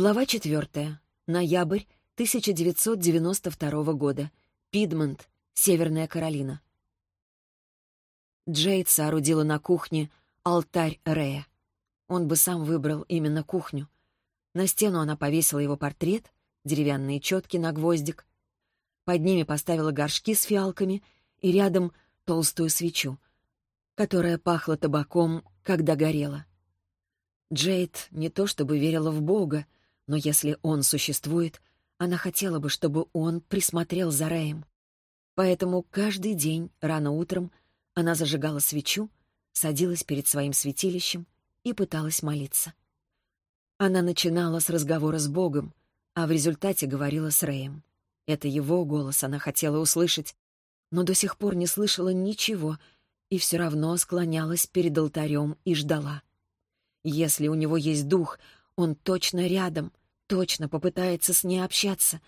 Глава четвертая. Ноябрь 1992 года. Пидмонт, Северная Каролина. Джейд соорудила на кухне алтарь Рея. Он бы сам выбрал именно кухню. На стену она повесила его портрет, деревянные четки на гвоздик. Под ними поставила горшки с фиалками и рядом толстую свечу, которая пахла табаком, когда горела. Джейд не то чтобы верила в Бога, но если он существует, она хотела бы, чтобы он присмотрел за Рэем. Поэтому каждый день, рано утром, она зажигала свечу, садилась перед своим святилищем и пыталась молиться. Она начинала с разговора с Богом, а в результате говорила с Рэем. Это его голос она хотела услышать, но до сих пор не слышала ничего и все равно склонялась перед алтарем и ждала. Если у него есть дух, он точно рядом, точно попытается с ней общаться.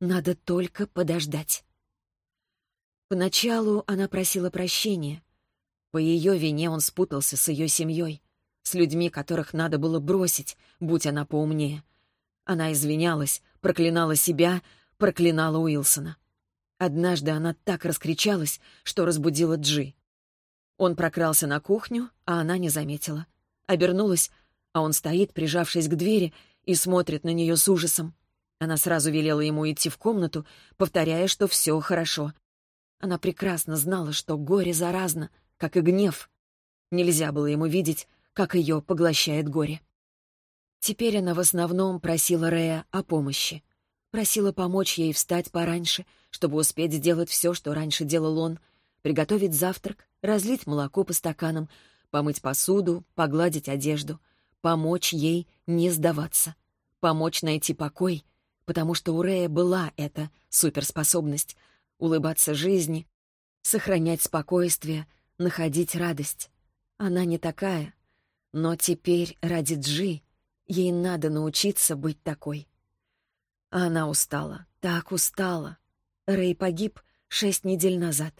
Надо только подождать. Поначалу она просила прощения. По ее вине он спутался с ее семьей, с людьми, которых надо было бросить, будь она поумнее. Она извинялась, проклинала себя, проклинала Уилсона. Однажды она так раскричалась, что разбудила Джи. Он прокрался на кухню, а она не заметила. Обернулась, а он стоит, прижавшись к двери, и смотрит на нее с ужасом. Она сразу велела ему идти в комнату, повторяя, что все хорошо. Она прекрасно знала, что горе заразно, как и гнев. Нельзя было ему видеть, как ее поглощает горе. Теперь она в основном просила Рея о помощи. Просила помочь ей встать пораньше, чтобы успеть сделать все, что раньше делал он, приготовить завтрак, разлить молоко по стаканам, помыть посуду, погладить одежду — помочь ей не сдаваться, помочь найти покой, потому что у Рея была эта суперспособность — улыбаться жизни, сохранять спокойствие, находить радость. Она не такая, но теперь ради Джи ей надо научиться быть такой. Она устала, так устала. Рэй погиб шесть недель назад,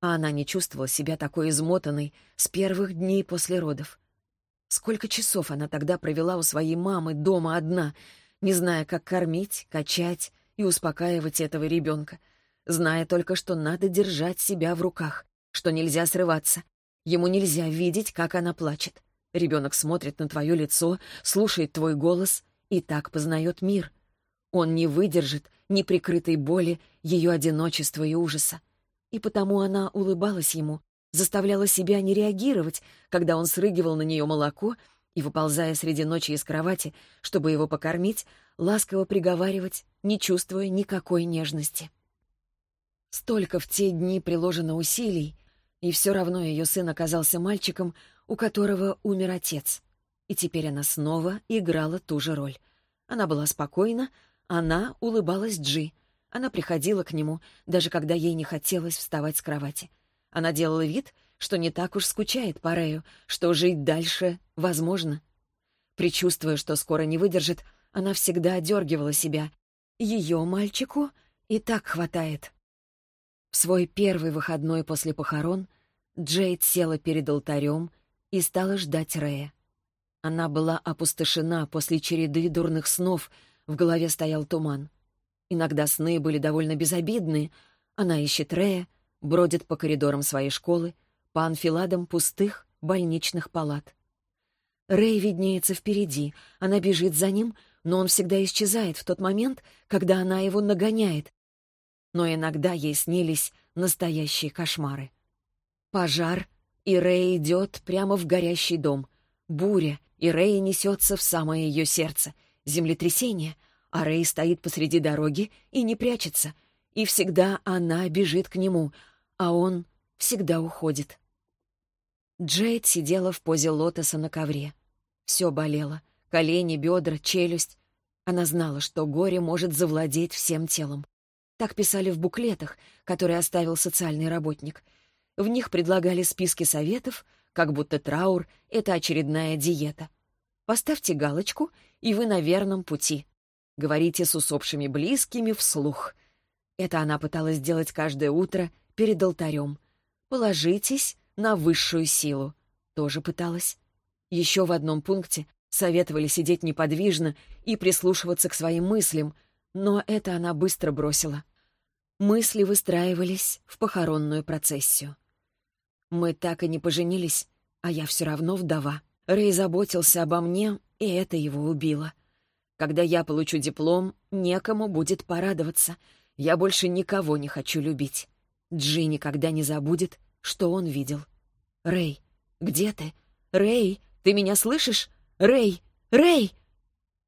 а она не чувствовала себя такой измотанной с первых дней после родов. Сколько часов она тогда провела у своей мамы дома одна, не зная, как кормить, качать и успокаивать этого ребенка, зная только, что надо держать себя в руках, что нельзя срываться. Ему нельзя видеть, как она плачет. Ребенок смотрит на твое лицо, слушает твой голос и так познает мир. Он не выдержит неприкрытой боли, ее одиночества и ужаса. И потому она улыбалась ему, заставляла себя не реагировать, когда он срыгивал на нее молоко и, выползая среди ночи из кровати, чтобы его покормить, ласково приговаривать, не чувствуя никакой нежности. Столько в те дни приложено усилий, и все равно ее сын оказался мальчиком, у которого умер отец. И теперь она снова играла ту же роль. Она была спокойна, она улыбалась Джи. Она приходила к нему, даже когда ей не хотелось вставать с кровати — она делала вид, что не так уж скучает по Рэю, что жить дальше возможно. Причувствуя, что скоро не выдержит, она всегда одергивала себя. Ее мальчику и так хватает. В свой первый выходной после похорон Джейд села перед алтарем и стала ждать Рэя. Она была опустошена после череды дурных снов, в голове стоял туман. Иногда сны были довольно безобидные. Она ищет Рэя, бродит по коридорам своей школы, по анфиладам пустых больничных палат. Рэй виднеется впереди, она бежит за ним, но он всегда исчезает в тот момент, когда она его нагоняет. Но иногда ей снились настоящие кошмары. Пожар, и Рэй идет прямо в горящий дом. Буря, и Рэй несется в самое ее сердце. Землетрясение, а Рэй стоит посреди дороги и не прячется. И всегда она бежит к нему, а он всегда уходит. Джейд сидела в позе лотоса на ковре. Все болело. Колени, бедра, челюсть. Она знала, что горе может завладеть всем телом. Так писали в буклетах, которые оставил социальный работник. В них предлагали списки советов, как будто траур — это очередная диета. Поставьте галочку, и вы на верном пути. Говорите с усопшими близкими вслух. Это она пыталась сделать каждое утро — перед алтарем. Положитесь на высшую силу. Тоже пыталась. Еще в одном пункте Советовали сидеть неподвижно и прислушиваться к своим мыслям, но это она быстро бросила. Мысли выстраивались в похоронную процессию. Мы так и не поженились, а я все равно вдова. Рэй заботился обо мне, и это его убило. Когда я получу диплом, некому будет порадоваться. Я больше никого не хочу любить. Джи никогда не забудет, что он видел. «Рэй, где ты? Рэй, ты меня слышишь? Рэй! Рэй!»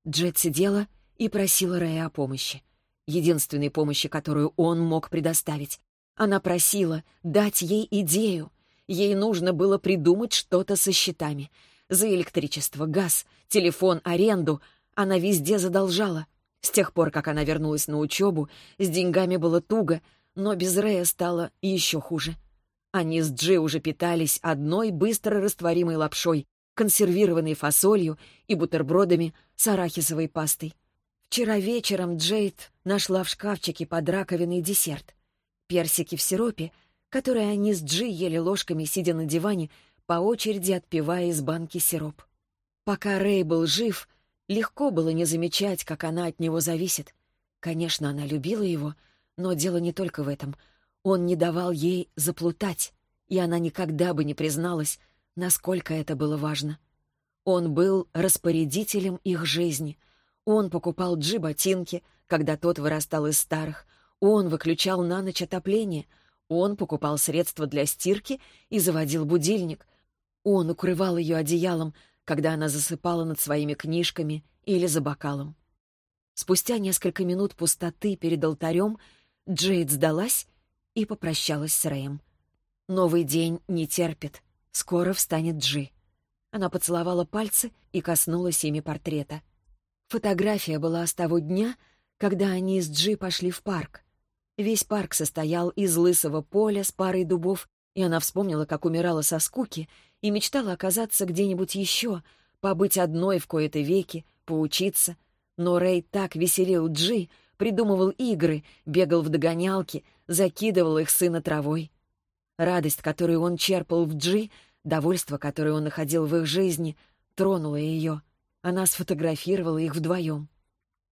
Джет сидела и просила Рэя о помощи единственной помощи, которую он мог предоставить. Она просила дать ей идею. Ей нужно было придумать что-то со счетами. За электричество, газ, телефон, аренду она везде задолжала. С тех пор, как она вернулась на учебу, с деньгами было туго, но без Рэя стало еще хуже. Они с Джи уже питались одной быстро растворимой лапшой, консервированной фасолью и бутербродами с арахисовой пастой. Вчера вечером Джейд нашла в шкафчике под раковиной десерт. Персики в сиропе, которые они с Джи ели ложками, сидя на диване, по очереди отпивая из банки сироп. Пока Рэй был жив, легко было не замечать, как она от него зависит. Конечно, она любила его, но дело не только в этом. Он не давал ей заплутать, и она никогда бы не призналась, насколько это было важно. Он был распорядителем их жизни — он покупал Джи ботинки, когда тот вырастал из старых. Он выключал на ночь отопление. Он покупал средства для стирки и заводил будильник. Он укрывал ее одеялом, когда она засыпала над своими книжками или за бокалом. Спустя несколько минут пустоты перед алтарем Джейд сдалась и попрощалась с Рэем. Новый день не терпит. Скоро встанет Джи. Она поцеловала пальцы и коснулась ими портрета — Фотография была с того дня, когда они с Джи пошли в парк. Весь парк состоял из лысого поля с парой дубов, и она вспомнила, как умирала со скуки и мечтала оказаться где-нибудь еще, побыть одной в кои-то веки, поучиться. Но Рэй так веселил Джи, придумывал игры, бегал в догонялки, закидывал их сына травой. Радость, которую он черпал в Джи, довольство, которое он находил в их жизни, тронуло ее — она сфотографировала их вдвоем.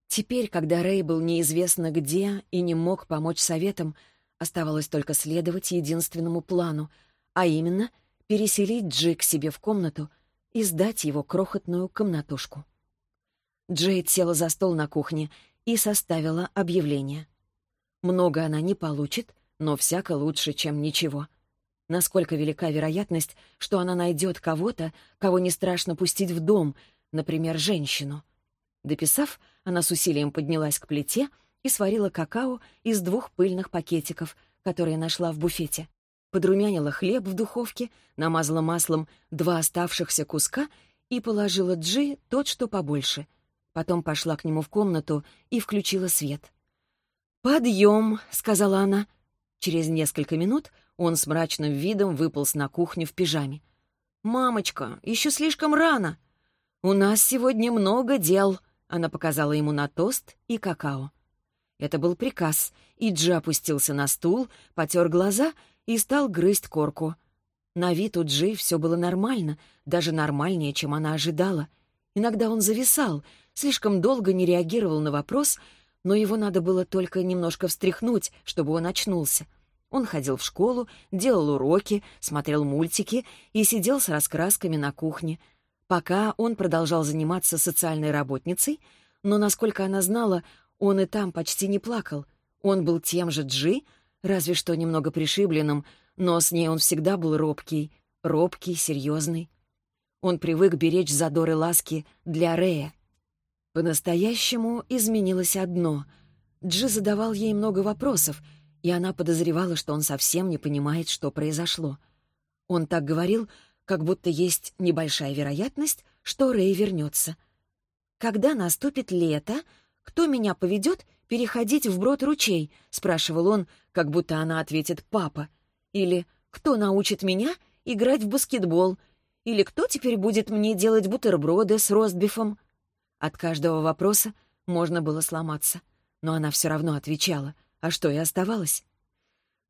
Теперь, когда Рэй был неизвестно где и не мог помочь советам, оставалось только следовать единственному плану, а именно переселить Джи к себе в комнату и сдать его крохотную комнатушку. Джейд села за стол на кухне и составила объявление. Много она не получит, но всяко лучше, чем ничего. Насколько велика вероятность, что она найдет кого-то, кого не страшно пустить в дом, например, женщину. Дописав, она с усилием поднялась к плите и сварила какао из двух пыльных пакетиков, которые нашла в буфете. Подрумянила хлеб в духовке, намазала маслом два оставшихся куска и положила Джи тот, что побольше. Потом пошла к нему в комнату и включила свет. «Подъем», — сказала она. Через несколько минут он с мрачным видом выполз на кухню в пижаме. «Мамочка, еще слишком рано!» «У нас сегодня много дел», — она показала ему на тост и какао. Это был приказ, и Джи опустился на стул, потер глаза и стал грызть корку. На вид у Джи все было нормально, даже нормальнее, чем она ожидала. Иногда он зависал, слишком долго не реагировал на вопрос, но его надо было только немножко встряхнуть, чтобы он очнулся. Он ходил в школу, делал уроки, смотрел мультики и сидел с раскрасками на кухне — Пока он продолжал заниматься социальной работницей, но, насколько она знала, он и там почти не плакал. Он был тем же Джи, разве что немного пришибленным, но с ней он всегда был робкий, робкий, серьезный. Он привык беречь задор и ласки для Рея. По-настоящему изменилось одно. Джи задавал ей много вопросов, и она подозревала, что он совсем не понимает, что произошло. Он так говорил, как будто есть небольшая вероятность, что Рэй вернется. «Когда наступит лето, кто меня поведет переходить вброд ручей?» — спрашивал он, как будто она ответит «папа». Или «Кто научит меня играть в баскетбол?» Или «Кто теперь будет мне делать бутерброды с ростбифом?» От каждого вопроса можно было сломаться, но она все равно отвечала, а что и оставалось.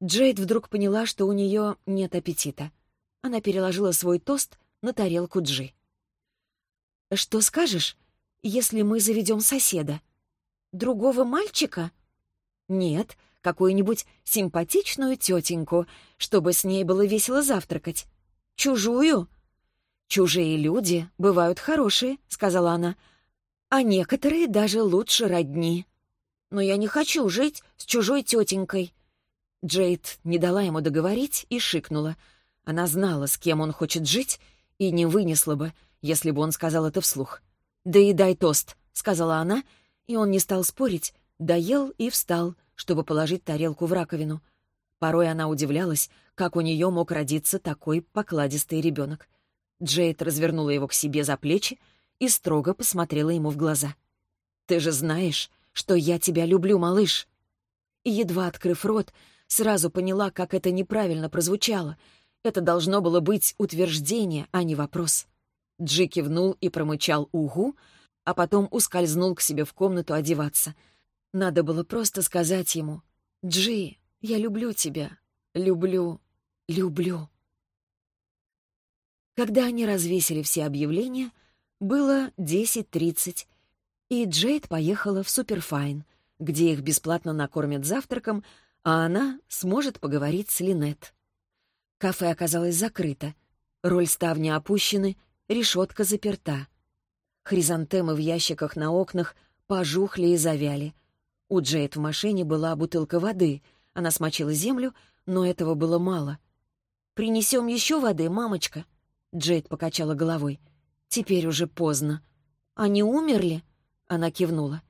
Джейд вдруг поняла, что у нее нет аппетита — она переложила свой тост на тарелку Джи. «Что скажешь, если мы заведем соседа?» «Другого мальчика?» «Нет, какую-нибудь симпатичную тетеньку, чтобы с ней было весело завтракать. Чужую?» «Чужие люди бывают хорошие», — сказала она, «а некоторые даже лучше родни». «Но я не хочу жить с чужой тетенькой». Джейд не дала ему договорить и шикнула. Она знала, с кем он хочет жить, и не вынесла бы, если бы он сказал это вслух. «Да и дай тост», — сказала она, и он не стал спорить, доел и встал, чтобы положить тарелку в раковину. Порой она удивлялась, как у нее мог родиться такой покладистый ребенок. Джейд развернула его к себе за плечи и строго посмотрела ему в глаза. «Ты же знаешь, что я тебя люблю, малыш!» И, едва открыв рот, сразу поняла, как это неправильно прозвучало. Это должно было быть утверждение, а не вопрос. Джи кивнул и промычал «Угу», а потом ускользнул к себе в комнату одеваться. Надо было просто сказать ему «Джи, я люблю тебя, люблю, люблю». Когда они развесили все объявления, было 10.30, и Джейд поехала в Суперфайн, где их бесплатно накормят завтраком, а она сможет поговорить с Линет. Кафе оказалось закрыто, роль ставни опущены, решетка заперта. Хризантемы в ящиках на окнах пожухли и завяли. У Джейд в машине была бутылка воды. Она смочила землю, но этого было мало. «Принесем еще воды, мамочка?» Джейд покачала головой. «Теперь уже поздно». «Они умерли?» Она кивнула.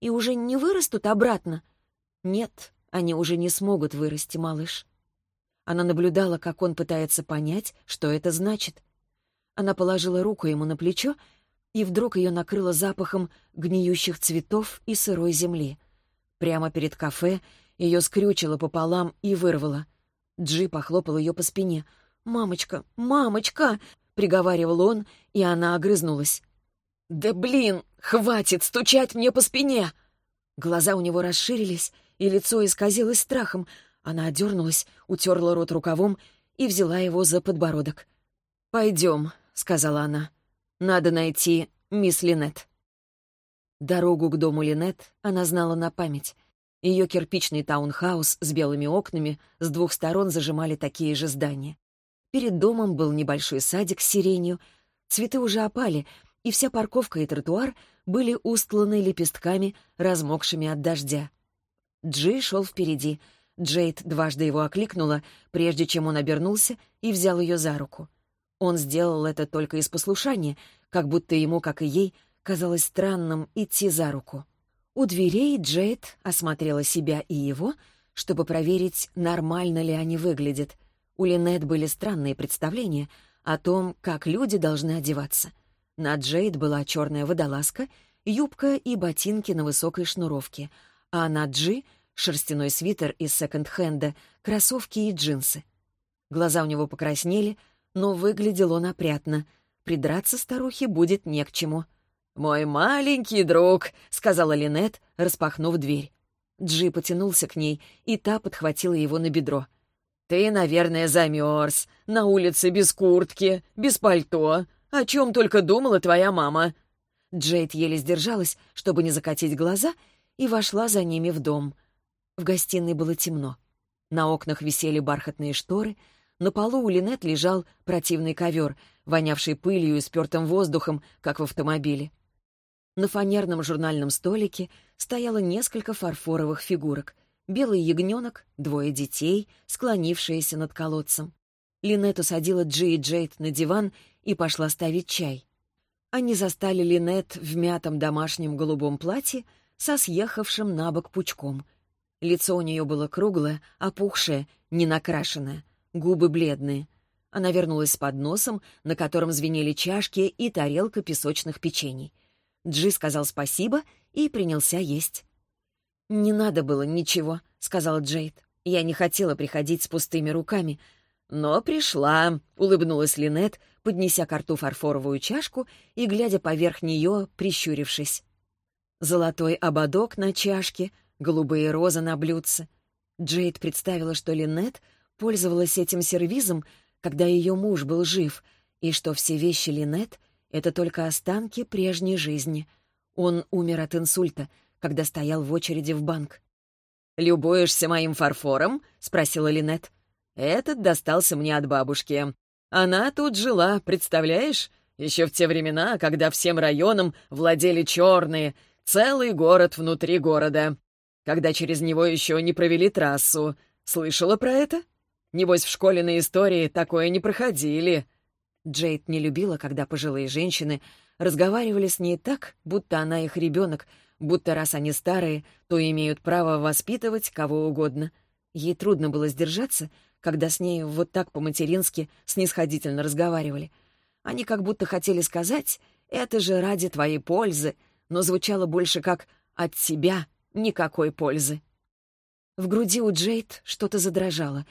«И уже не вырастут обратно?» «Нет, они уже не смогут вырасти, малыш». Она наблюдала, как он пытается понять, что это значит. Она положила руку ему на плечо, и вдруг ее накрыло запахом гниющих цветов и сырой земли. Прямо перед кафе ее скрючило пополам и вырвало. Джи похлопал ее по спине — «Мамочка, мамочка!» — приговаривал он, и она огрызнулась. «Да блин, хватит стучать мне по спине!» Глаза у него расширились, и лицо исказилось страхом. Она одернулась, утерла рот рукавом и взяла его за подбородок. «Пойдем», — сказала она. «Надо найти мисс Линет». Дорогу к дому Линет она знала на память. Ее кирпичный таунхаус с белыми окнами с двух сторон зажимали такие же здания. Перед домом был небольшой садик с сиренью. Цветы уже опали, и вся парковка и тротуар были устланы лепестками, размокшими от дождя. Джи шел впереди. Джейд дважды его окликнула, прежде чем он обернулся и взял ее за руку. Он сделал это только из послушания, как будто ему, как и ей, казалось странным идти за руку. У дверей Джейд осмотрела себя и его, чтобы проверить, нормально ли они выглядят — у Линет были странные представления о том, как люди должны одеваться. На Джейд была черная водолазка, юбка и ботинки на высокой шнуровке, а на Джи — шерстяной свитер из секонд-хенда, кроссовки и джинсы. Глаза у него покраснели, но выглядел он опрятно. Придраться старухе будет не к чему. «Мой маленький друг», — сказала Линет, распахнув дверь. Джи потянулся к ней, и та подхватила его на бедро — «Ты, наверное, замерз. На улице без куртки, без пальто. О чем только думала твоя мама». Джейд еле сдержалась, чтобы не закатить глаза, и вошла за ними в дом. В гостиной было темно. На окнах висели бархатные шторы, на полу у Линет лежал противный ковер, вонявший пылью и спертым воздухом, как в автомобиле. На фанерном журнальном столике стояло несколько фарфоровых фигурок — белый ягненок, двое детей, склонившиеся над колодцем. Линет усадила Джи и Джейд на диван и пошла ставить чай. Они застали Линет в мятом домашнем голубом платье со съехавшим на бок пучком. Лицо у нее было круглое, опухшее, ненакрашенное, губы бледные. Она вернулась с подносом, на котором звенели чашки и тарелка песочных печений. Джи сказал спасибо и принялся есть. «Не надо было ничего», — сказала Джейд. «Я не хотела приходить с пустыми руками». «Но пришла», — улыбнулась Линет, поднеся к рту фарфоровую чашку и глядя поверх нее, прищурившись. Золотой ободок на чашке, голубые розы на блюдце. Джейд представила, что Линет пользовалась этим сервизом, когда ее муж был жив, и что все вещи Линет Это только останки прежней жизни. Он умер от инсульта, когда стоял в очереди в банк. «Любуешься моим фарфором?» — спросила Линет. «Этот достался мне от бабушки. Она тут жила, представляешь? Еще в те времена, когда всем районам владели черные, целый город внутри города. Когда через него еще не провели трассу. Слышала про это? Небось, в школе на истории такое не проходили». Джейд не любила, когда пожилые женщины разговаривали с ней так, будто она их ребенок, будто раз они старые, то имеют право воспитывать кого угодно. Ей трудно было сдержаться, когда с ней вот так по-матерински снисходительно разговаривали. Они как будто хотели сказать «это же ради твоей пользы», но звучало больше как «от тебя никакой пользы». В груди у Джейд что-то задрожало,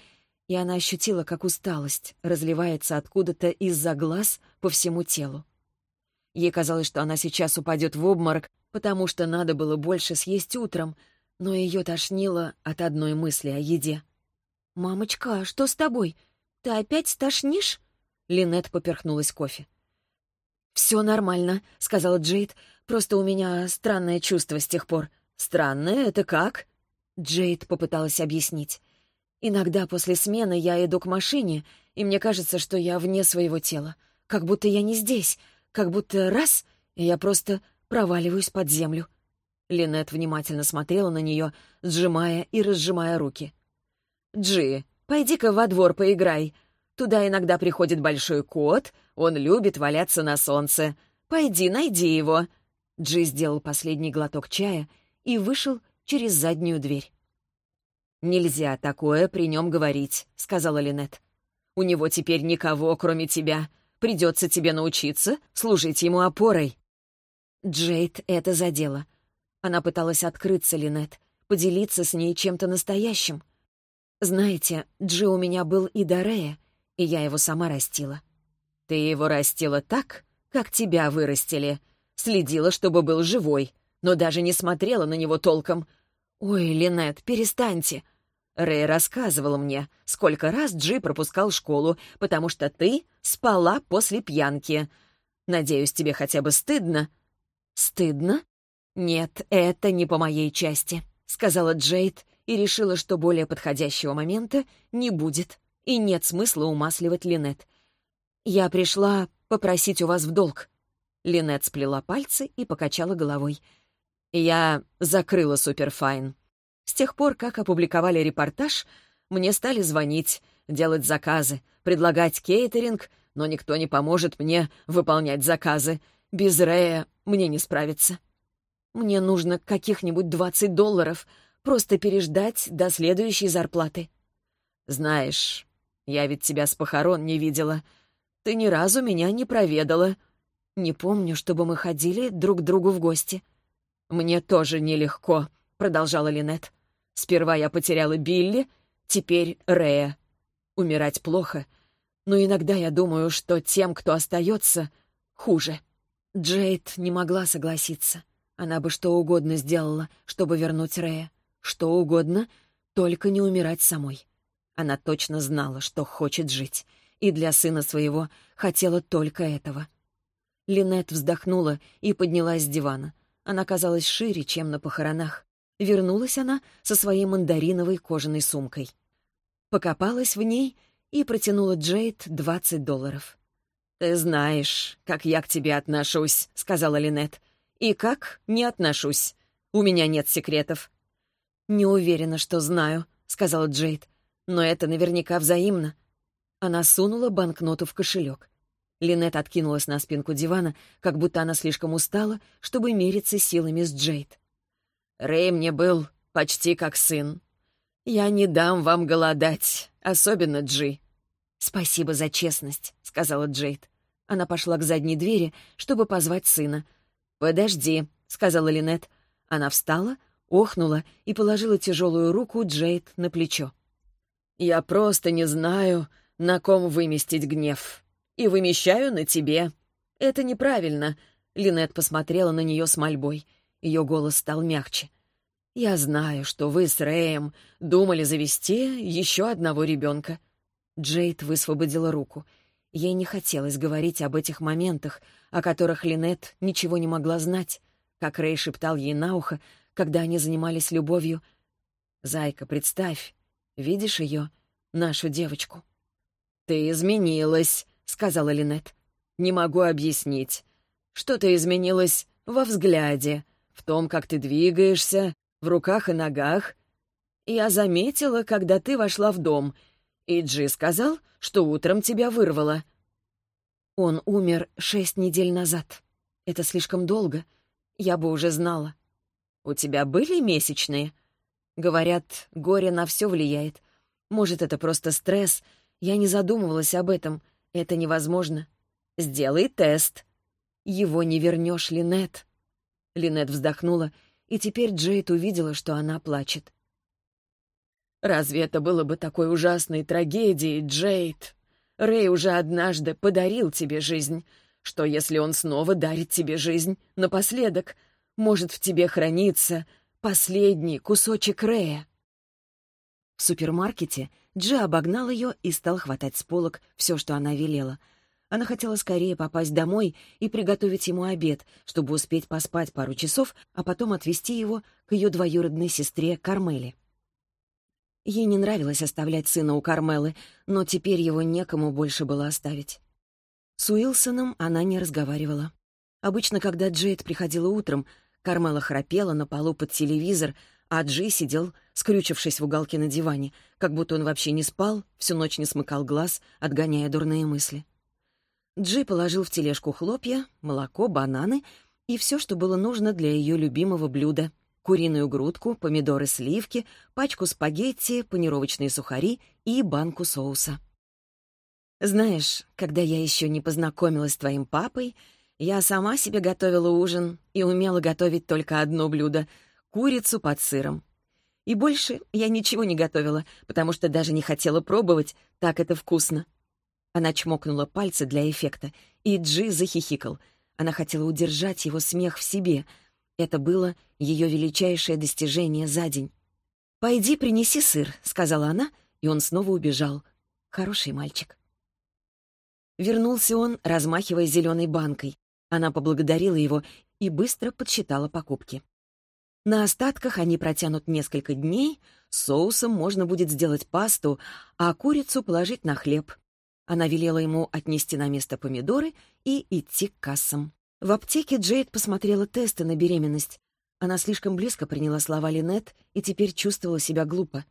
и она ощутила, как усталость разливается откуда-то из-за глаз по всему телу. Ей казалось, что она сейчас упадет в обморок, потому что надо было больше съесть утром, но ее тошнило от одной мысли о еде. «Мамочка, что с тобой? Ты опять стошнишь?» Линет поперхнулась кофе. «Все нормально», — сказала Джейд. «Просто у меня странное чувство с тех пор». «Странное? Это как?» Джейд попыталась объяснить. «Иногда после смены я иду к машине, и мне кажется, что я вне своего тела. Как будто я не здесь. Как будто раз, и я просто проваливаюсь под землю». Линет внимательно смотрела на нее, сжимая и разжимая руки. «Джи, пойди-ка во двор поиграй. Туда иногда приходит большой кот, он любит валяться на солнце. Пойди, найди его». Джи сделал последний глоток чая и вышел через заднюю дверь. «Нельзя такое при нем говорить», — сказала Линет. «У него теперь никого, кроме тебя. Придется тебе научиться служить ему опорой». Джейд это задело. Она пыталась открыться Линет, поделиться с ней чем-то настоящим. «Знаете, Джи у меня был и Дорея, и я его сама растила». «Ты его растила так, как тебя вырастили. Следила, чтобы был живой, но даже не смотрела на него толком. Ой, Линет, перестаньте!» Рэй рассказывал мне, сколько раз Джи пропускал школу, потому что ты спала после пьянки. Надеюсь, тебе хотя бы стыдно, «Стыдно?» «Нет, это не по моей части», — сказала Джейд и решила, что более подходящего момента не будет, и нет смысла умасливать Линет. «Я пришла попросить у вас в долг». Линет сплела пальцы и покачала головой. «Я закрыла Суперфайн. С тех пор, как опубликовали репортаж, мне стали звонить, делать заказы, предлагать кейтеринг, но никто не поможет мне выполнять заказы. Без Рея мне не справиться. Мне нужно каких-нибудь двадцать долларов, просто переждать до следующей зарплаты. Знаешь, я ведь тебя с похорон не видела. Ты ни разу меня не проведала. Не помню, чтобы мы ходили друг к другу в гости. Мне тоже нелегко, — продолжала Линет. Сперва я потеряла Билли, теперь Рея. Умирать плохо, но иногда я думаю, что тем, кто остается, хуже. Джейд не могла согласиться. Она бы что угодно сделала, чтобы вернуть Рея. Что угодно, только не умирать самой. Она точно знала, что хочет жить, и для сына своего хотела только этого. Линет вздохнула и поднялась с дивана. Она казалась шире, чем на похоронах. Вернулась она со своей мандариновой кожаной сумкой. Покопалась в ней и протянула Джейд двадцать долларов. «Ты знаешь, как я к тебе отношусь», — сказала Линет. «И как не отношусь. У меня нет секретов». «Не уверена, что знаю», — сказала Джейд. «Но это наверняка взаимно». Она сунула банкноту в кошелек. Линет откинулась на спинку дивана, как будто она слишком устала, чтобы мериться силами с Джейд. «Рэй мне был почти как сын. Я не дам вам голодать, особенно Джи. «Спасибо за честность», — сказала Джейд. Она пошла к задней двери, чтобы позвать сына. «Подожди», — сказала Линет. Она встала, охнула и положила тяжелую руку Джейд на плечо. «Я просто не знаю, на ком выместить гнев. И вымещаю на тебе. Это неправильно», — Линет посмотрела на нее с мольбой. Ее голос стал мягче. «Я знаю, что вы с Рэем думали завести еще одного ребенка. Джейд высвободила руку. Ей не хотелось говорить об этих моментах, о которых Линет ничего не могла знать, как Рэй шептал ей на ухо, когда они занимались любовью. «Зайка, представь, видишь ее, нашу девочку?» «Ты изменилась», — сказала Линет. «Не могу объяснить. Что-то изменилось во взгляде, в том, как ты двигаешься, в руках и ногах. Я заметила, когда ты вошла в дом, и Джи сказал, что утром тебя вырвало». Он умер шесть недель назад. Это слишком долго. Я бы уже знала. «У тебя были месячные?» Говорят, горе на все влияет. Может, это просто стресс. Я не задумывалась об этом. Это невозможно. Сделай тест. Его не вернешь, Линет. Линет вздохнула, и теперь Джейд увидела, что она плачет. «Разве это было бы такой ужасной трагедией, Джейд? Рэй уже однажды подарил тебе жизнь. Что, если он снова дарит тебе жизнь напоследок? Может, в тебе хранится последний кусочек Рэя?» В супермаркете Джи обогнал ее и стал хватать с полок все, что она велела. Она хотела скорее попасть домой и приготовить ему обед, чтобы успеть поспать пару часов, а потом отвезти его к ее двоюродной сестре Кармеле. Ей не нравилось оставлять сына у Кармелы, но теперь его некому больше было оставить. С Уилсоном она не разговаривала. Обычно, когда Джейд приходила утром, Кармела храпела на полу под телевизор, а Джи сидел, скрючившись в уголке на диване, как будто он вообще не спал, всю ночь не смыкал глаз, отгоняя дурные мысли. Джи положил в тележку хлопья, молоко, бананы и все, что было нужно для ее любимого блюда — куриную грудку, помидоры сливки, пачку спагетти, панировочные сухари и банку соуса. «Знаешь, когда я еще не познакомилась с твоим папой, я сама себе готовила ужин и умела готовить только одно блюдо — курицу под сыром. И больше я ничего не готовила, потому что даже не хотела пробовать, так это вкусно». Она чмокнула пальцы для эффекта, и Джи захихикал. Она хотела удержать его смех в себе — это было ее величайшее достижение за день. «Пойди принеси сыр», — сказала она, и он снова убежал. Хороший мальчик. Вернулся он, размахивая зеленой банкой. Она поблагодарила его и быстро подсчитала покупки. На остатках они протянут несколько дней, соусом можно будет сделать пасту, а курицу положить на хлеб. Она велела ему отнести на место помидоры и идти к кассам. В аптеке Джейд посмотрела тесты на беременность. Она слишком близко приняла слова Линет и теперь чувствовала себя глупо.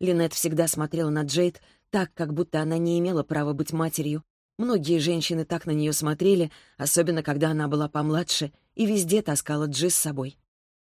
Линет всегда смотрела на Джейд так, как будто она не имела права быть матерью. Многие женщины так на нее смотрели, особенно когда она была помладше, и везде таскала Джи с собой.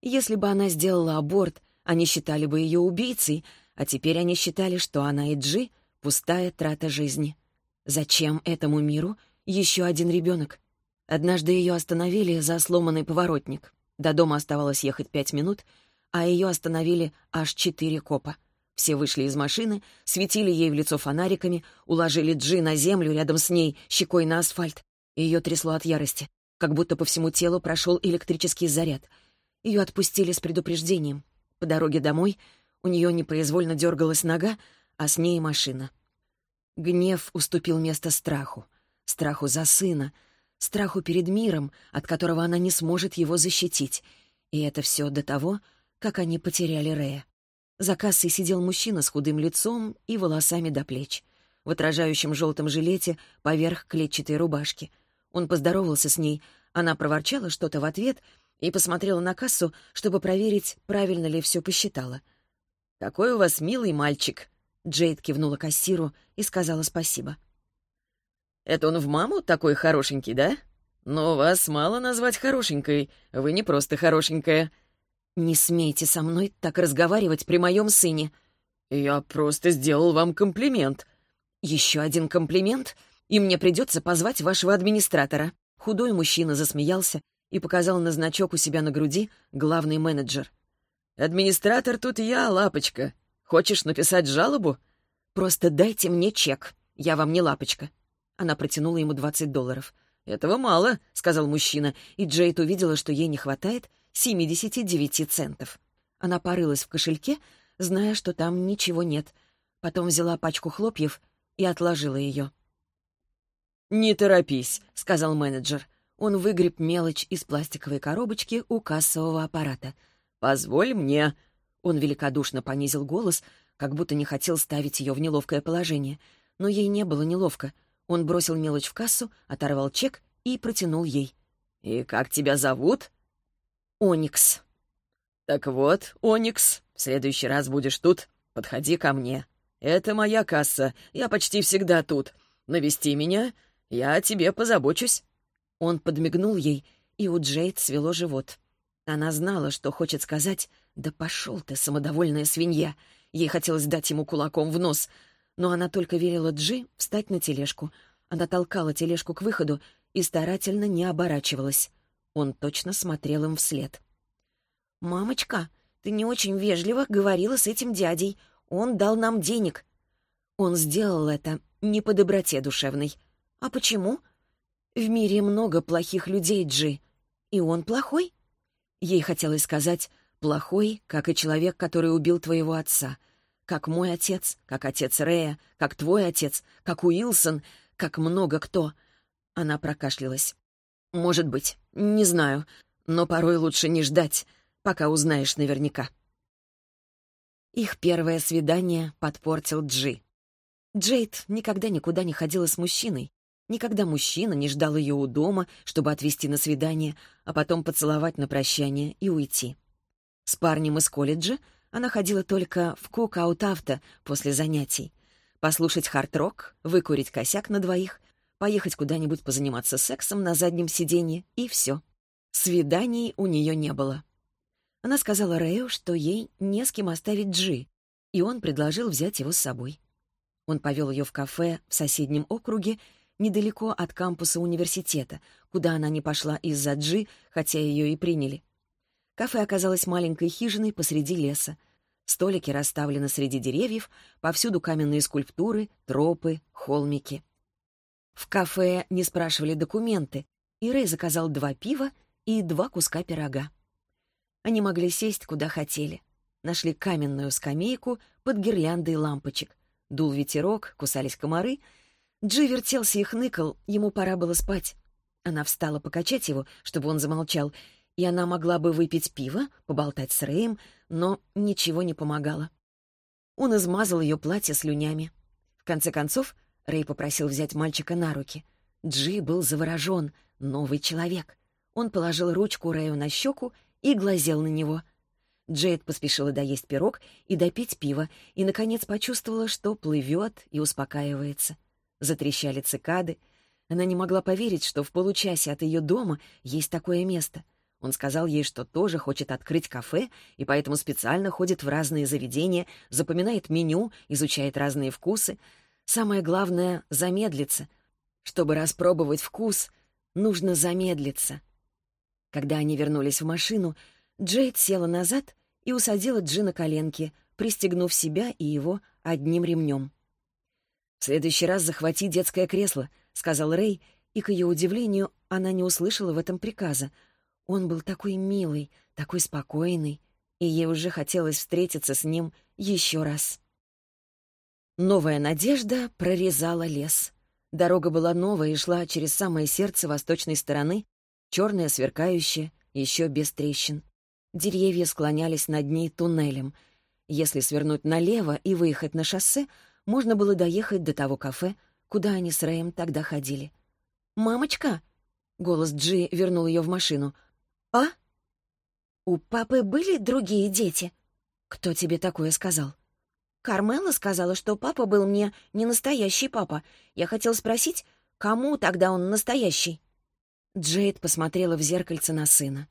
Если бы она сделала аборт, они считали бы ее убийцей, а теперь они считали, что она и Джи — пустая трата жизни. Зачем этому миру еще один ребенок? Однажды ее остановили за сломанный поворотник. До дома оставалось ехать пять минут, а ее остановили аж четыре копа. Все вышли из машины, светили ей в лицо фонариками, уложили Джи на землю рядом с ней, щекой на асфальт. Ее трясло от ярости, как будто по всему телу прошел электрический заряд. Ее отпустили с предупреждением. По дороге домой у нее непроизвольно дергалась нога, а с ней машина. Гнев уступил место страху. Страху за сына — страху перед миром, от которого она не сможет его защитить. И это все до того, как они потеряли Рея. За кассой сидел мужчина с худым лицом и волосами до плеч, в отражающем желтом жилете поверх клетчатой рубашки. Он поздоровался с ней, она проворчала что-то в ответ и посмотрела на кассу, чтобы проверить, правильно ли все посчитала. «Какой у вас милый мальчик!» Джейд кивнула кассиру и сказала спасибо. Это он в маму такой хорошенький, да? Но вас мало назвать хорошенькой. Вы не просто хорошенькая. Не смейте со мной так разговаривать при моем сыне. Я просто сделал вам комплимент. Еще один комплимент, и мне придется позвать вашего администратора. Худой мужчина засмеялся и показал на значок у себя на груди главный менеджер. «Администратор тут я, лапочка. Хочешь написать жалобу? Просто дайте мне чек. Я вам не лапочка. Она протянула ему 20 долларов. «Этого мало», — сказал мужчина, и Джейд увидела, что ей не хватает 79 центов. Она порылась в кошельке, зная, что там ничего нет. Потом взяла пачку хлопьев и отложила ее. «Не торопись», — сказал менеджер. Он выгреб мелочь из пластиковой коробочки у кассового аппарата. «Позволь мне». Он великодушно понизил голос, как будто не хотел ставить ее в неловкое положение. Но ей не было неловко. Он бросил мелочь в кассу, оторвал чек и протянул ей. «И как тебя зовут?» «Оникс». «Так вот, Оникс, в следующий раз будешь тут, подходи ко мне. Это моя касса, я почти всегда тут. Навести меня, я о тебе позабочусь». Он подмигнул ей, и у Джейд свело живот. Она знала, что хочет сказать «Да пошел ты, самодовольная свинья!» Ей хотелось дать ему кулаком в нос, но она только велела Джи встать на тележку. Она толкала тележку к выходу и старательно не оборачивалась. Он точно смотрел им вслед. «Мамочка, ты не очень вежливо говорила с этим дядей. Он дал нам денег». Он сделал это не по доброте душевной. «А почему?» «В мире много плохих людей, Джи. И он плохой?» Ей хотелось сказать «плохой, как и человек, который убил твоего отца», как мой отец, как отец Рея, как твой отец, как Уилсон, как много кто. Она прокашлялась. «Может быть, не знаю, но порой лучше не ждать, пока узнаешь наверняка». Их первое свидание подпортил Джи. Джейд никогда никуда не ходила с мужчиной. Никогда мужчина не ждал ее у дома, чтобы отвезти на свидание, а потом поцеловать на прощание и уйти. С парнем из колледжа она ходила только в кук-аут-авто после занятий. Послушать хард-рок, выкурить косяк на двоих, поехать куда-нибудь позаниматься сексом на заднем сиденье, и все. Свиданий у нее не было. Она сказала Рэю, что ей не с кем оставить Джи, и он предложил взять его с собой. Он повел ее в кафе в соседнем округе, недалеко от кампуса университета, куда она не пошла из-за Джи, хотя ее и приняли. Кафе оказалось маленькой хижиной посреди леса. Столики расставлены среди деревьев, повсюду каменные скульптуры, тропы, холмики. В кафе не спрашивали документы, и Рэй заказал два пива и два куска пирога. Они могли сесть, куда хотели. Нашли каменную скамейку под гирляндой лампочек — Дул ветерок, кусались комары. Джи вертелся и хныкал, ему пора было спать. Она встала покачать его, чтобы он замолчал, и она могла бы выпить пиво, поболтать с Рэем, но ничего не помогало. Он измазал ее платье слюнями. В конце концов, Рэй попросил взять мальчика на руки. Джи был заворожен, новый человек. Он положил ручку Рэю на щеку и глазел на него — Джейд поспешила доесть пирог и допить пиво, и, наконец, почувствовала, что плывет и успокаивается. Затрещали цикады. Она не могла поверить, что в получасе от ее дома есть такое место. Он сказал ей, что тоже хочет открыть кафе, и поэтому специально ходит в разные заведения, запоминает меню, изучает разные вкусы. Самое главное — замедлиться. Чтобы распробовать вкус, нужно замедлиться. Когда они вернулись в машину, Джейд села назад и усадила Джи на коленки, пристегнув себя и его одним ремнем. «В следующий раз захвати детское кресло», — сказал Рэй, и, к ее удивлению, она не услышала в этом приказа. Он был такой милый, такой спокойный, и ей уже хотелось встретиться с ним еще раз. Новая надежда прорезала лес. Дорога была новая и шла через самое сердце восточной стороны, черная, сверкающая, еще без трещин. Деревья склонялись над ней туннелем. Если свернуть налево и выехать на шоссе, можно было доехать до того кафе, куда они с Рэем тогда ходили. «Мамочка!» — голос Джи вернул ее в машину. «А? У папы были другие дети?» «Кто тебе такое сказал?» «Кармела сказала, что папа был мне не настоящий папа. Я хотел спросить, кому тогда он настоящий?» Джейд посмотрела в зеркальце на сына.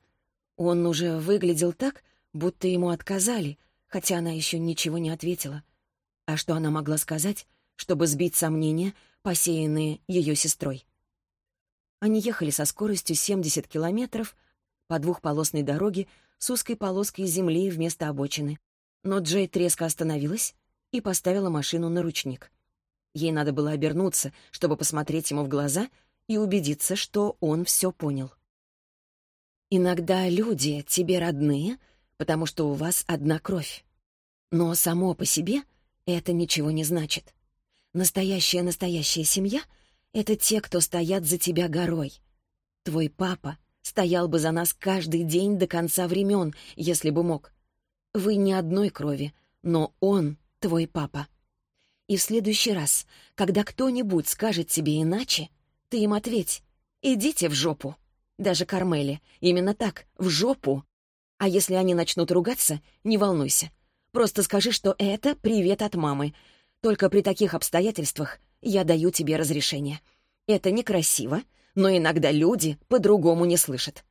Он уже выглядел так, будто ему отказали, хотя она еще ничего не ответила. А что она могла сказать, чтобы сбить сомнения, посеянные ее сестрой? Они ехали со скоростью 70 километров по двухполосной дороге с узкой полоской земли вместо обочины. Но Джей резко остановилась и поставила машину на ручник. Ей надо было обернуться, чтобы посмотреть ему в глаза и убедиться, что он все понял. Иногда люди тебе родные, потому что у вас одна кровь. Но само по себе это ничего не значит. Настоящая-настоящая семья — Это те, кто стоят за тебя горой. Твой папа стоял бы за нас каждый день до конца времен, если бы мог. Вы не одной крови, но он твой папа. И в следующий раз, когда кто-нибудь скажет тебе иначе, ты им ответь «Идите в жопу». Даже Кармели. Именно так, в жопу. А если они начнут ругаться, не волнуйся. Просто скажи, что это привет от мамы. Только при таких обстоятельствах я даю тебе разрешение. Это некрасиво, но иногда люди по-другому не слышат.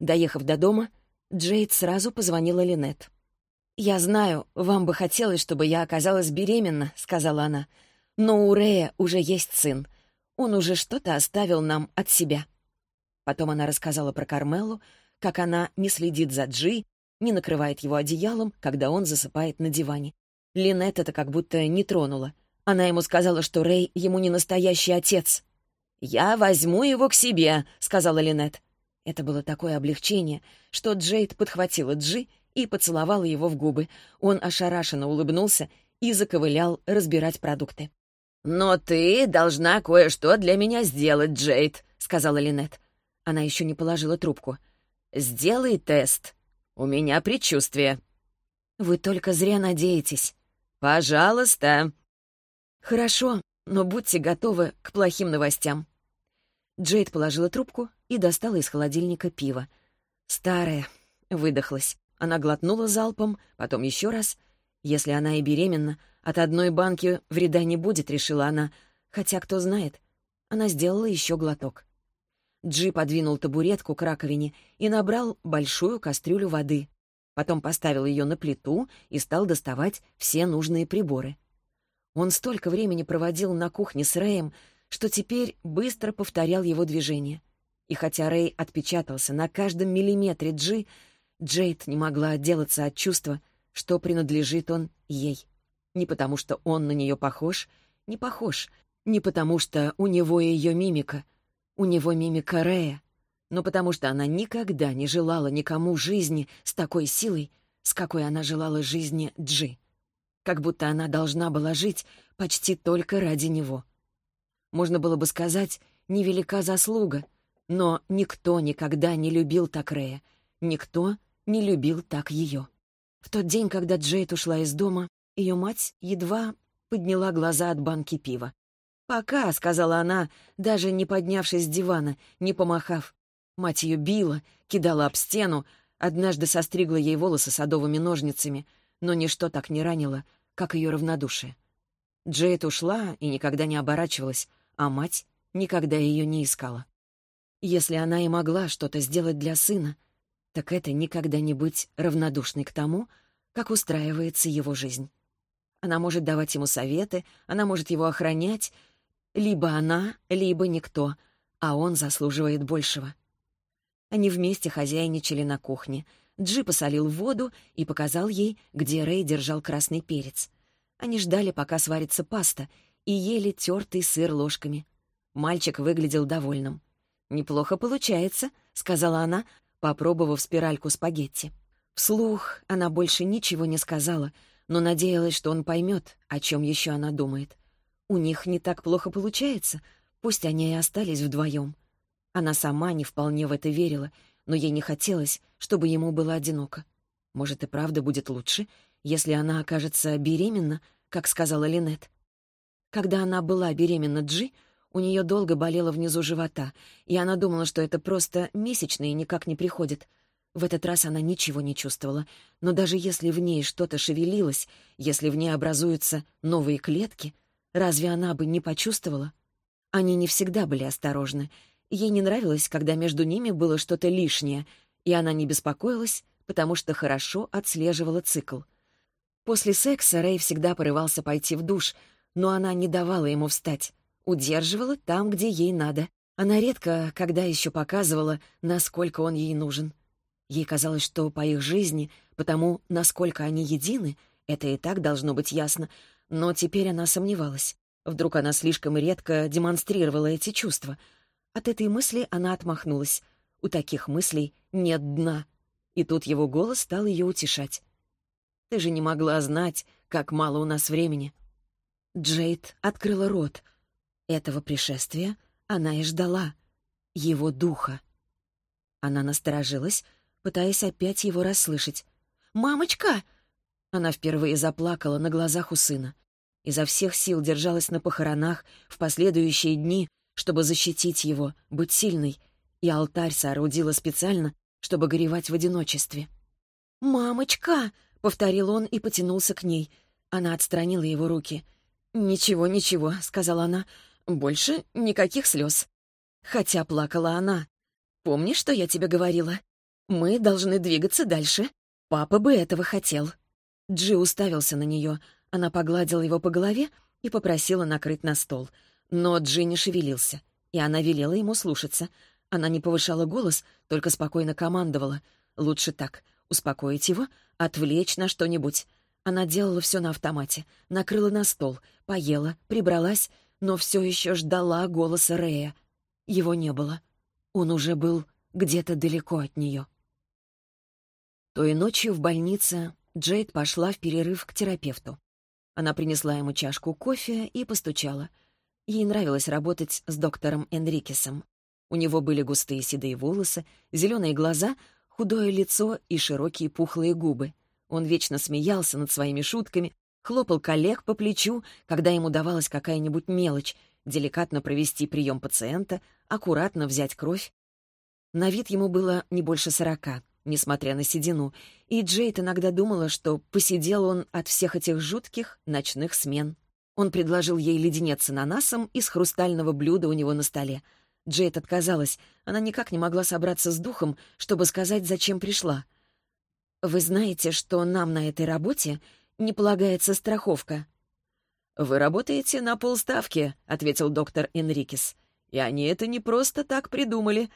Доехав до дома, Джейд сразу позвонила Линет. «Я знаю, вам бы хотелось, чтобы я оказалась беременна», — сказала она. «Но у Рея уже есть сын. Он уже что-то оставил нам от себя». Потом она рассказала про Кармелу, как она не следит за Джи, не накрывает его одеялом, когда он засыпает на диване. Линет это как будто не тронула. Она ему сказала, что Рэй ему не настоящий отец. «Я возьму его к себе», — сказала Линет. Это было такое облегчение, что Джейд подхватила Джи и поцеловала его в губы. Он ошарашенно улыбнулся и заковылял разбирать продукты. «Но ты должна кое-что для меня сделать, Джейд», — сказала Линет. Она еще не положила трубку. «Сделай тест. У меня предчувствие». «Вы только зря надеетесь». «Пожалуйста». «Хорошо, но будьте готовы к плохим новостям». Джейд положила трубку и достала из холодильника пиво. Старая, выдохлась. Она глотнула залпом, потом еще раз. Если она и беременна, от одной банки вреда не будет, решила она. Хотя, кто знает, она сделала еще глоток. Джи подвинул табуретку к раковине и набрал большую кастрюлю воды. Потом поставил ее на плиту и стал доставать все нужные приборы. Он столько времени проводил на кухне с Рэем, что теперь быстро повторял его движения. И хотя Рэй отпечатался на каждом миллиметре Джи, Джейд не могла отделаться от чувства, что принадлежит он ей. Не потому, что он на нее похож, не похож, не потому, что у него ее мимика — у него мимика Рея, но потому что она никогда не желала никому жизни с такой силой, с какой она желала жизни Джи. Как будто она должна была жить почти только ради него. Можно было бы сказать, невелика заслуга, но никто никогда не любил так Рея, никто не любил так ее. В тот день, когда Джейд ушла из дома, ее мать едва подняла глаза от банки пива. «Пока», — сказала она, даже не поднявшись с дивана, не помахав. Мать ее била, кидала об стену, однажды состригла ей волосы садовыми ножницами, но ничто так не ранило, как ее равнодушие. Джейд ушла и никогда не оборачивалась, а мать никогда ее не искала. Если она и могла что-то сделать для сына, так это никогда не быть равнодушной к тому, как устраивается его жизнь. Она может давать ему советы, она может его охранять, либо она, либо никто, а он заслуживает большего. Они вместе хозяйничали на кухне. Джи посолил воду и показал ей, где Рэй держал красный перец. Они ждали, пока сварится паста, и ели тертый сыр ложками. Мальчик выглядел довольным. «Неплохо получается», — сказала она, попробовав спиральку спагетти. Вслух она больше ничего не сказала, но надеялась, что он поймет, о чем еще она думает. У них не так плохо получается, пусть они и остались вдвоем. Она сама не вполне в это верила, но ей не хотелось, чтобы ему было одиноко. Может, и правда будет лучше, если она окажется беременна, как сказала Линет. Когда она была беременна Джи, у нее долго болело внизу живота, и она думала, что это просто месячные никак не приходят. В этот раз она ничего не чувствовала, но даже если в ней что-то шевелилось, если в ней образуются новые клетки — Разве она бы не почувствовала? Они не всегда были осторожны. Ей не нравилось, когда между ними было что-то лишнее, и она не беспокоилась, потому что хорошо отслеживала цикл. После секса Рэй всегда порывался пойти в душ, но она не давала ему встать, удерживала там, где ей надо. Она редко, когда еще показывала, насколько он ей нужен. Ей казалось, что по их жизни, потому насколько они едины, это и так должно быть ясно, но теперь она сомневалась. Вдруг она слишком редко демонстрировала эти чувства. От этой мысли она отмахнулась. У таких мыслей нет дна. И тут его голос стал ее утешать. «Ты же не могла знать, как мало у нас времени». Джейд открыла рот. Этого пришествия она и ждала. Его духа. Она насторожилась, пытаясь опять его расслышать. «Мамочка!» Она впервые заплакала на глазах у сына. Изо всех сил держалась на похоронах в последующие дни, чтобы защитить его, быть сильной, и алтарь соорудила специально, чтобы горевать в одиночестве. «Мамочка!» — повторил он и потянулся к ней. Она отстранила его руки. «Ничего, ничего», — сказала она. «Больше никаких слез». Хотя плакала она. «Помнишь, что я тебе говорила? Мы должны двигаться дальше. Папа бы этого хотел». Джи уставился на нее. Она погладила его по голове и попросила накрыть на стол. Но Джи не шевелился, и она велела ему слушаться. Она не повышала голос, только спокойно командовала. «Лучше так. Успокоить его, отвлечь на что-нибудь». Она делала все на автомате, накрыла на стол, поела, прибралась, но все еще ждала голоса Рея. Его не было. Он уже был где-то далеко от нее. Той ночью в больнице Джейд пошла в перерыв к терапевту. Она принесла ему чашку кофе и постучала. Ей нравилось работать с доктором Энрикесом. У него были густые седые волосы, зеленые глаза, худое лицо и широкие пухлые губы. Он вечно смеялся над своими шутками, хлопал коллег по плечу, когда ему давалась какая-нибудь мелочь, деликатно провести прием пациента, аккуратно взять кровь. На вид ему было не больше сорока несмотря на седину, и Джейд иногда думала, что посидел он от всех этих жутких ночных смен. Он предложил ей леденец с ананасом из хрустального блюда у него на столе. Джейд отказалась, она никак не могла собраться с духом, чтобы сказать, зачем пришла. «Вы знаете, что нам на этой работе не полагается страховка?» «Вы работаете на полставки», — ответил доктор Энрикес. «И они это не просто так придумали».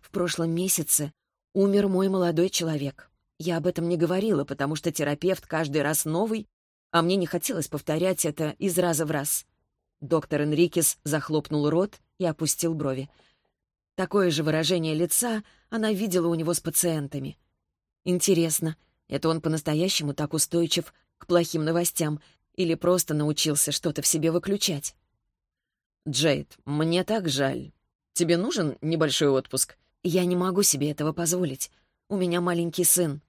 В прошлом месяце Умер мой молодой человек. Я об этом не говорила, потому что терапевт каждый раз новый, а мне не хотелось повторять это из раза в раз. Доктор Энрикес захлопнул рот и опустил брови. Такое же выражение лица она видела у него с пациентами. Интересно, это он по-настоящему так устойчив к плохим новостям или просто научился что-то в себе выключать? «Джейд, мне так жаль. Тебе нужен небольшой отпуск? Я не могу себе этого позволить. У меня маленький сын».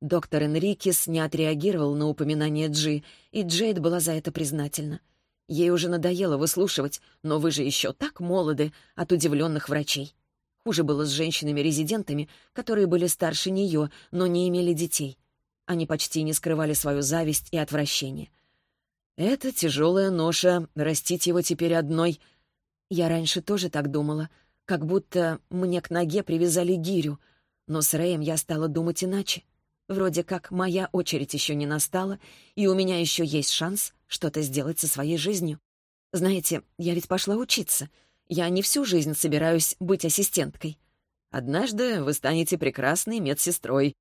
Доктор Энрикес не отреагировал на упоминание Джи, и Джейд была за это признательна. Ей уже надоело выслушивать, но вы же еще так молоды от удивленных врачей. Хуже было с женщинами-резидентами, которые были старше нее, но не имели детей. Они почти не скрывали свою зависть и отвращение. «Это тяжелая ноша, растить его теперь одной». Я раньше тоже так думала, как будто мне к ноге привязали гирю. Но с Рэем я стала думать иначе. Вроде как моя очередь еще не настала, и у меня еще есть шанс что-то сделать со своей жизнью. Знаете, я ведь пошла учиться. Я не всю жизнь собираюсь быть ассистенткой. Однажды вы станете прекрасной медсестрой.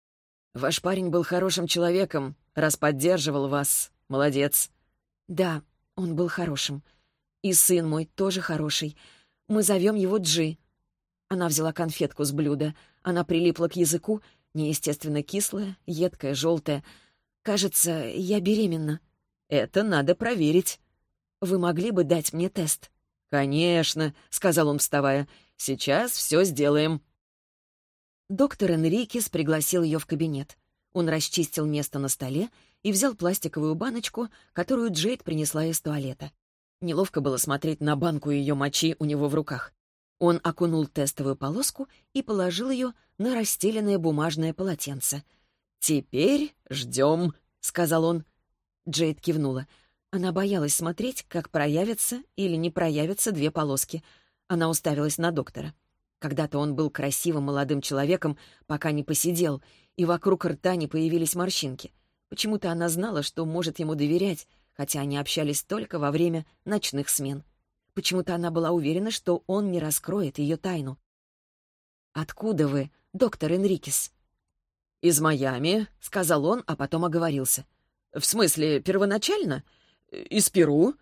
Ваш парень был хорошим человеком, раз поддерживал вас. Молодец. Да, он был хорошим. И сын мой тоже хороший. Мы зовем его Джи». Она взяла конфетку с блюда. Она прилипла к языку, неестественно кислая, едкая, желтая. «Кажется, я беременна». «Это надо проверить». «Вы могли бы дать мне тест?» «Конечно», — сказал он, вставая. «Сейчас все сделаем». Доктор Энрикес пригласил ее в кабинет. Он расчистил место на столе и взял пластиковую баночку, которую Джейд принесла из туалета. Неловко было смотреть на банку ее мочи у него в руках. Он окунул тестовую полоску и положил ее на расстеленное бумажное полотенце. «Теперь ждем», — сказал он. Джейд кивнула. Она боялась смотреть, как проявятся или не проявятся две полоски. Она уставилась на доктора. Когда-то он был красивым молодым человеком, пока не посидел, и вокруг рта не появились морщинки. Почему-то она знала, что может ему доверять, хотя они общались только во время ночных смен. Почему-то она была уверена, что он не раскроет ее тайну. «Откуда вы, доктор Энрикес?» «Из Майами», — сказал он, а потом оговорился. «В смысле, первоначально? Из Перу.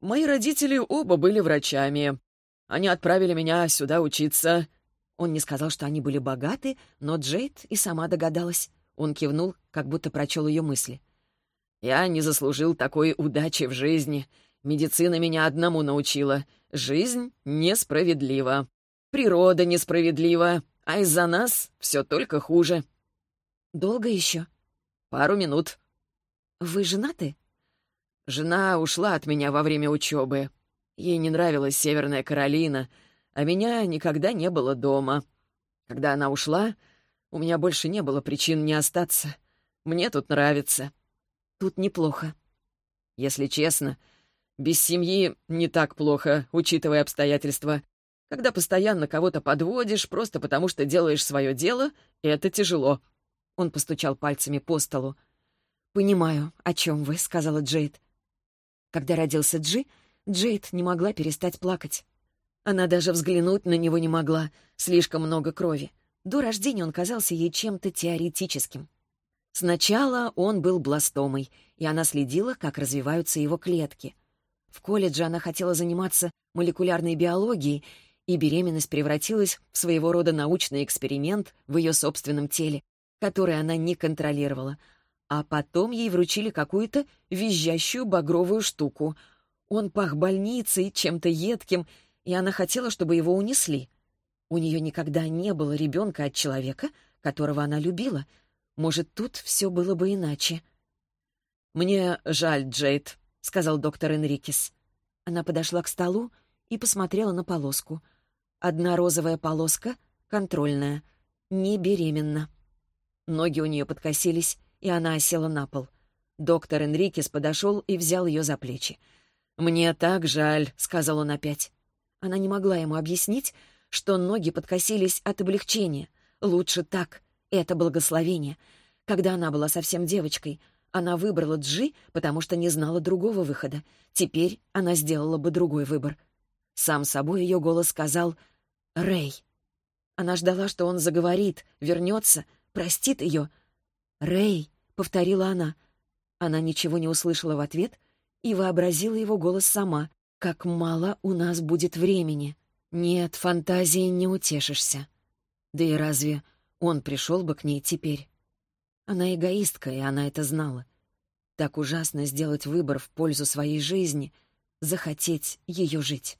Мои родители оба были врачами. Они отправили меня сюда учиться». Он не сказал, что они были богаты, но Джейд и сама догадалась. Он кивнул, как будто прочел ее мысли. Я не заслужил такой удачи в жизни. Медицина меня одному научила. Жизнь несправедлива. Природа несправедлива, а из-за нас все только хуже. Долго еще? Пару минут. Вы женаты? Жена ушла от меня во время учебы. Ей не нравилась Северная Каролина, а меня никогда не было дома. Когда она ушла, у меня больше не было причин не остаться. Мне тут нравится. Тут неплохо. Если честно, без семьи не так плохо, учитывая обстоятельства. Когда постоянно кого-то подводишь, просто потому что делаешь свое дело, это тяжело. Он постучал пальцами по столу. «Понимаю, о чем вы», — сказала Джейд. Когда родился Джи, Джейд не могла перестать плакать. Она даже взглянуть на него не могла, слишком много крови. До рождения он казался ей чем-то теоретическим. Сначала он был бластомой, и она следила, как развиваются его клетки. В колледже она хотела заниматься молекулярной биологией, и беременность превратилась в своего рода научный эксперимент в ее собственном теле, который она не контролировала. А потом ей вручили какую-то визжащую багровую штуку. Он пах больницей, чем-то едким, и она хотела, чтобы его унесли. У нее никогда не было ребенка от человека, которого она любила — может, тут все было бы иначе. «Мне жаль, Джейд», — сказал доктор Энрикес. Она подошла к столу и посмотрела на полоску. Одна розовая полоска, контрольная, не беременна. Ноги у нее подкосились, и она осела на пол. Доктор Энрикес подошел и взял ее за плечи. «Мне так жаль», — сказал он опять. Она не могла ему объяснить, что ноги подкосились от облегчения. Лучше так. Это благословение. Когда она была совсем девочкой, она выбрала Джи, потому что не знала другого выхода. Теперь она сделала бы другой выбор. Сам собой ее голос сказал «Рэй». Она ждала, что он заговорит, вернется, простит ее. «Рэй», — повторила она. Она ничего не услышала в ответ и вообразила его голос сама. «Как мало у нас будет времени. Нет, фантазии не утешишься». Да и разве он пришел бы к ней теперь. Она эгоистка, и она это знала. Так ужасно сделать выбор в пользу своей жизни, захотеть ее жить.